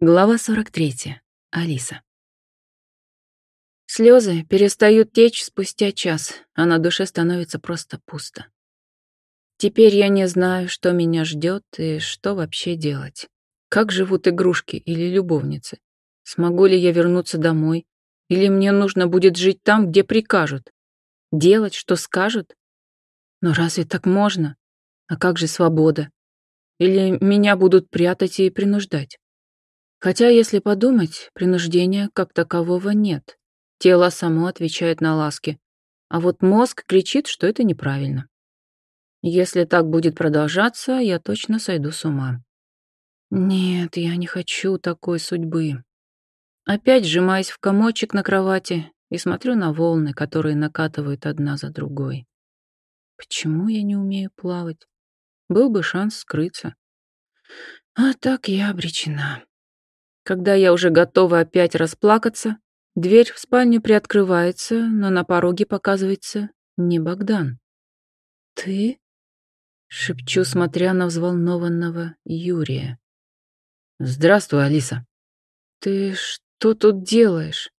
Глава 43. Алиса. Слезы перестают течь спустя час, а на душе становится просто пусто. Теперь я не знаю, что меня ждет и что вообще делать. Как живут игрушки или любовницы? Смогу ли я вернуться домой? Или мне нужно будет жить там, где прикажут? Делать, что скажут? Но разве так можно? А как же свобода? Или меня будут прятать и принуждать? Хотя, если подумать, принуждения как такового нет. Тело само отвечает на ласки. А вот мозг кричит, что это неправильно. Если так будет продолжаться, я точно сойду с ума. Нет, я не хочу такой судьбы. Опять сжимаюсь в комочек на кровати и смотрю на волны, которые накатывают одна за другой. Почему я не умею плавать? Был бы шанс скрыться. А так я обречена. Когда я уже готова опять расплакаться, дверь в спальню приоткрывается, но на пороге показывается не Богдан. «Ты?» — шепчу, смотря на взволнованного Юрия. «Здравствуй, Алиса». «Ты что тут делаешь?»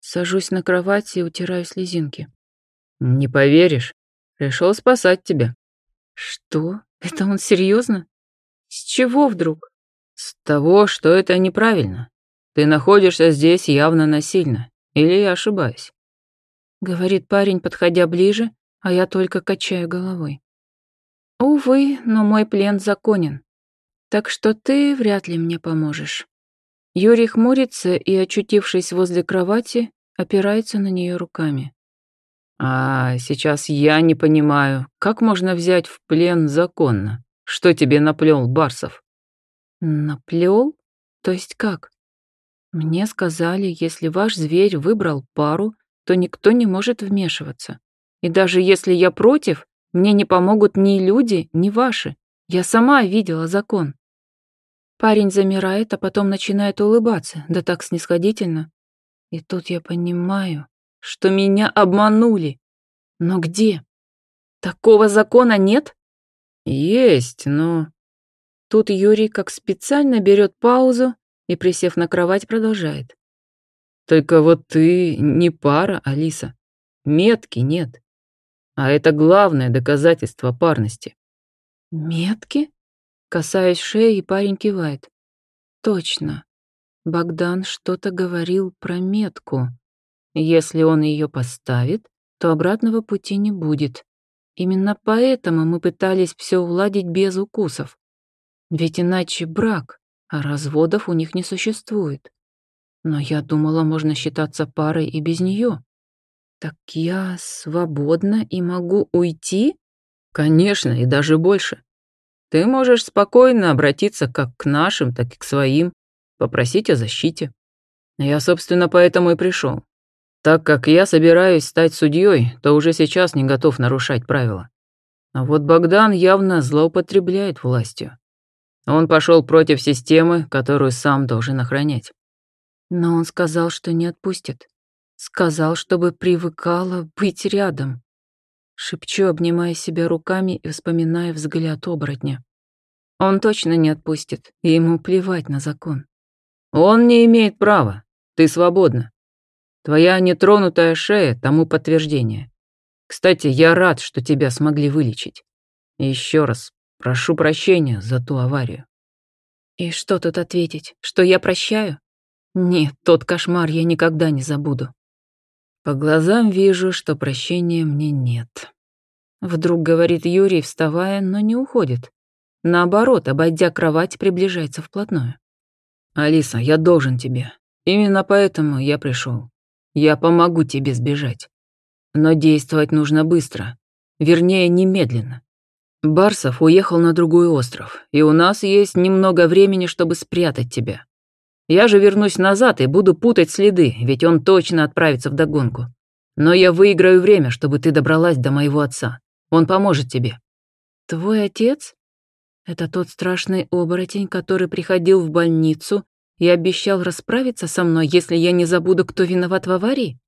Сажусь на кровать и утираю слезинки. «Не поверишь, пришел спасать тебя». «Что? Это он серьезно? С чего вдруг?» С того, что это неправильно. Ты находишься здесь явно насильно. Или я ошибаюсь? Говорит парень, подходя ближе, а я только качаю головой. Увы, но мой плен законен. Так что ты вряд ли мне поможешь. Юрий хмурится и, очутившись возле кровати, опирается на нее руками. А сейчас я не понимаю, как можно взять в плен законно? Что тебе наплел Барсов? Наплел? То есть как? Мне сказали, если ваш зверь выбрал пару, то никто не может вмешиваться. И даже если я против, мне не помогут ни люди, ни ваши. Я сама видела закон. Парень замирает, а потом начинает улыбаться, да так снисходительно. И тут я понимаю, что меня обманули. Но где? Такого закона нет? Есть, но Тут Юрий как специально берет паузу и, присев на кровать, продолжает. «Только вот ты не пара, Алиса. Метки нет. А это главное доказательство парности». «Метки?» Касаясь шеи, парень кивает. «Точно. Богдан что-то говорил про метку. Если он ее поставит, то обратного пути не будет. Именно поэтому мы пытались все уладить без укусов. Ведь иначе брак, а разводов у них не существует. Но я думала, можно считаться парой и без нее. Так я свободна и могу уйти? Конечно, и даже больше. Ты можешь спокойно обратиться как к нашим, так и к своим, попросить о защите. Я, собственно, поэтому и пришел. Так как я собираюсь стать судьей, то уже сейчас не готов нарушать правила. А вот Богдан явно злоупотребляет властью. Он пошел против системы, которую сам должен охранять. Но он сказал, что не отпустит. Сказал, чтобы привыкала быть рядом. Шепчу, обнимая себя руками и вспоминая взгляд оборотня. Он точно не отпустит, и ему плевать на закон. Он не имеет права. Ты свободна. Твоя нетронутая шея тому подтверждение. Кстати, я рад, что тебя смогли вылечить. еще раз Прошу прощения за ту аварию. И что тут ответить? Что я прощаю? Нет, тот кошмар я никогда не забуду. По глазам вижу, что прощения мне нет. Вдруг говорит Юрий, вставая, но не уходит. Наоборот, обойдя кровать, приближается вплотную. «Алиса, я должен тебе. Именно поэтому я пришел. Я помогу тебе сбежать. Но действовать нужно быстро. Вернее, немедленно. Барсов уехал на другой остров, и у нас есть немного времени, чтобы спрятать тебя. Я же вернусь назад и буду путать следы, ведь он точно отправится в догонку. Но я выиграю время, чтобы ты добралась до моего отца. Он поможет тебе». «Твой отец? Это тот страшный оборотень, который приходил в больницу и обещал расправиться со мной, если я не забуду, кто виноват в аварии?»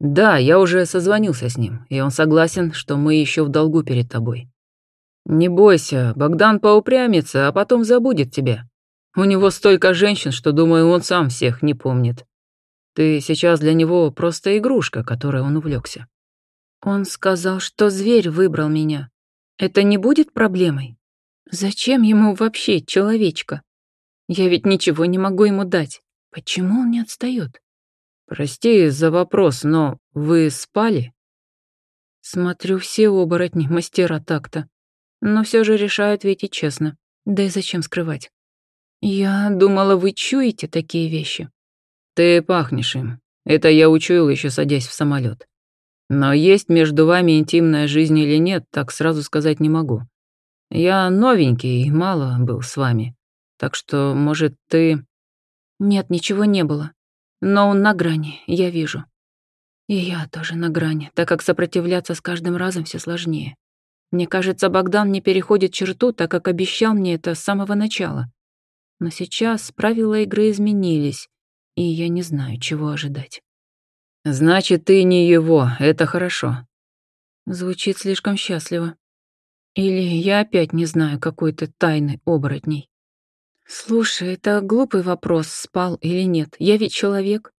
«Да, я уже созвонился с ним, и он согласен, что мы еще в долгу перед тобой. «Не бойся, Богдан поупрямится, а потом забудет тебя. У него столько женщин, что, думаю, он сам всех не помнит. Ты сейчас для него просто игрушка, которой он увлекся. Он сказал, что зверь выбрал меня. Это не будет проблемой? Зачем ему вообще человечка? Я ведь ничего не могу ему дать. Почему он не отстает? Прости за вопрос, но вы спали? Смотрю, все оборотни мастера так-то. Но все же решаю ответить честно. Да и зачем скрывать? Я думала, вы чуете такие вещи. Ты пахнешь им. Это я учуял еще садясь в самолет. Но есть между вами интимная жизнь или нет, так сразу сказать не могу. Я новенький и мало был с вами. Так что, может, ты... Нет, ничего не было. Но он на грани, я вижу. И я тоже на грани, так как сопротивляться с каждым разом все сложнее. Мне кажется, Богдан не переходит черту, так как обещал мне это с самого начала. Но сейчас правила игры изменились, и я не знаю, чего ожидать. «Значит, ты не его, это хорошо». Звучит слишком счастливо. Или я опять не знаю какой-то тайны оборотней. Слушай, это глупый вопрос, спал или нет. Я ведь человек.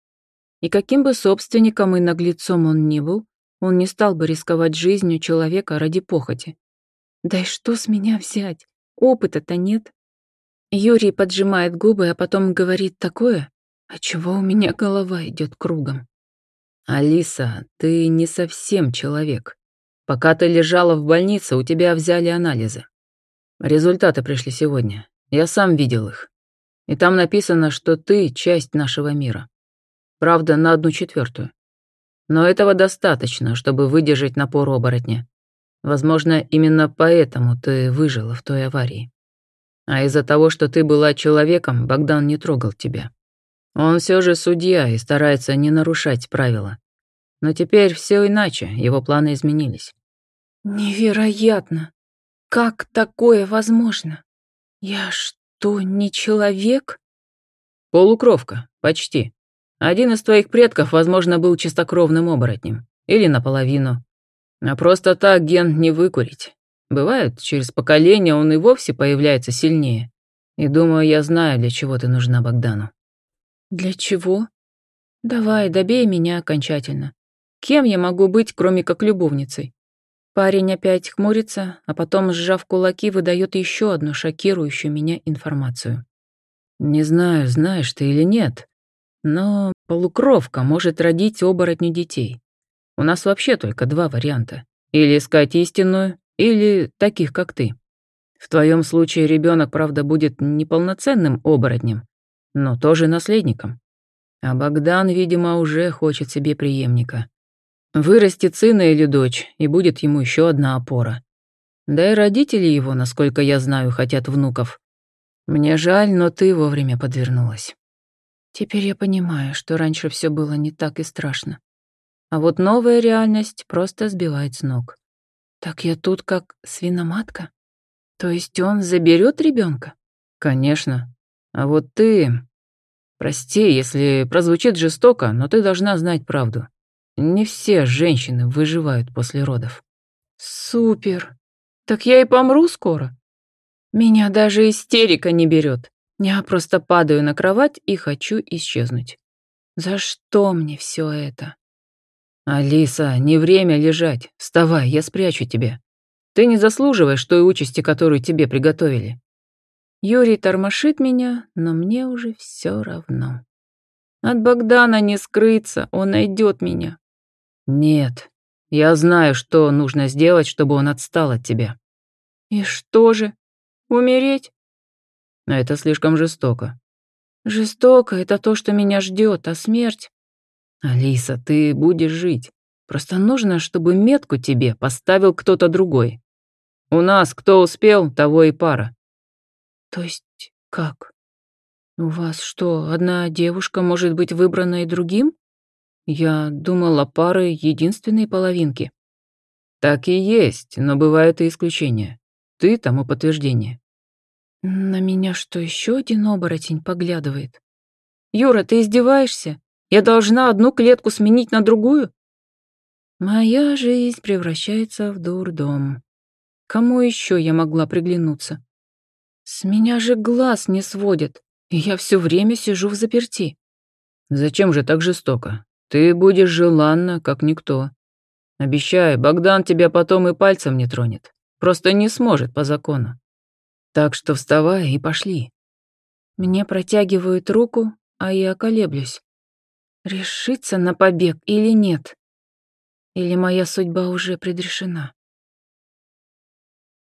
И каким бы собственником и наглецом он ни был, он не стал бы рисковать жизнью человека ради похоти. Да и что с меня взять? Опыта-то нет. Юрий поджимает губы, а потом говорит такое, от чего у меня голова идет кругом. «Алиса, ты не совсем человек. Пока ты лежала в больнице, у тебя взяли анализы. Результаты пришли сегодня. Я сам видел их. И там написано, что ты часть нашего мира. Правда, на одну четвертую. Но этого достаточно, чтобы выдержать напор оборотня. Возможно, именно поэтому ты выжила в той аварии. А из-за того, что ты была человеком, Богдан не трогал тебя. Он все же судья и старается не нарушать правила. Но теперь все иначе, его планы изменились. Невероятно! Как такое возможно? Я что, не человек? Полукровка, почти. Один из твоих предков, возможно, был чистокровным оборотнем. Или наполовину. А просто так ген не выкурить. Бывает, через поколение он и вовсе появляется сильнее. И думаю, я знаю, для чего ты нужна Богдану. Для чего? Давай, добей меня окончательно. Кем я могу быть, кроме как любовницей? Парень опять хмурится, а потом, сжав кулаки, выдает еще одну шокирующую меня информацию. Не знаю, знаешь ты или нет, но полукровка может родить оборотню детей. У нас вообще только два варианта. Или искать истинную, или таких, как ты. В твоем случае ребенок, правда, будет неполноценным оборотнем, но тоже наследником. А Богдан, видимо, уже хочет себе преемника. Вырастет сына или дочь, и будет ему еще одна опора. Да и родители его, насколько я знаю, хотят внуков. Мне жаль, но ты вовремя подвернулась. Теперь я понимаю, что раньше все было не так и страшно. А вот новая реальность просто сбивает с ног. Так я тут как свиноматка? То есть он заберет ребенка? Конечно. А вот ты... Прости, если прозвучит жестоко, но ты должна знать правду. Не все женщины выживают после родов. Супер. Так я и помру скоро. Меня даже истерика не берет. Я просто падаю на кровать и хочу исчезнуть. За что мне все это? «Алиса, не время лежать. Вставай, я спрячу тебя. Ты не заслуживаешь той участи, которую тебе приготовили». Юрий тормошит меня, но мне уже все равно. От Богдана не скрыться, он найдет меня. Нет, я знаю, что нужно сделать, чтобы он отстал от тебя. И что же? Умереть? Это слишком жестоко. Жестоко — это то, что меня ждет, а смерть «Алиса, ты будешь жить. Просто нужно, чтобы метку тебе поставил кто-то другой. У нас кто успел, того и пара». «То есть как? У вас что, одна девушка может быть выбрана и другим? Я думала, пары — единственные половинки». «Так и есть, но бывают и исключения. Ты тому подтверждение». «На меня что, еще один оборотень поглядывает? Юра, ты издеваешься? Я должна одну клетку сменить на другую? Моя жизнь превращается в дурдом. Кому еще я могла приглянуться? С меня же глаз не сводят. И я все время сижу в заперти. Зачем же так жестоко? Ты будешь желанна, как никто. Обещаю, Богдан тебя потом и пальцем не тронет. Просто не сможет по закону. Так что вставай и пошли. Мне протягивают руку, а я колеблюсь. Решиться на побег или нет? Или моя судьба уже предрешена?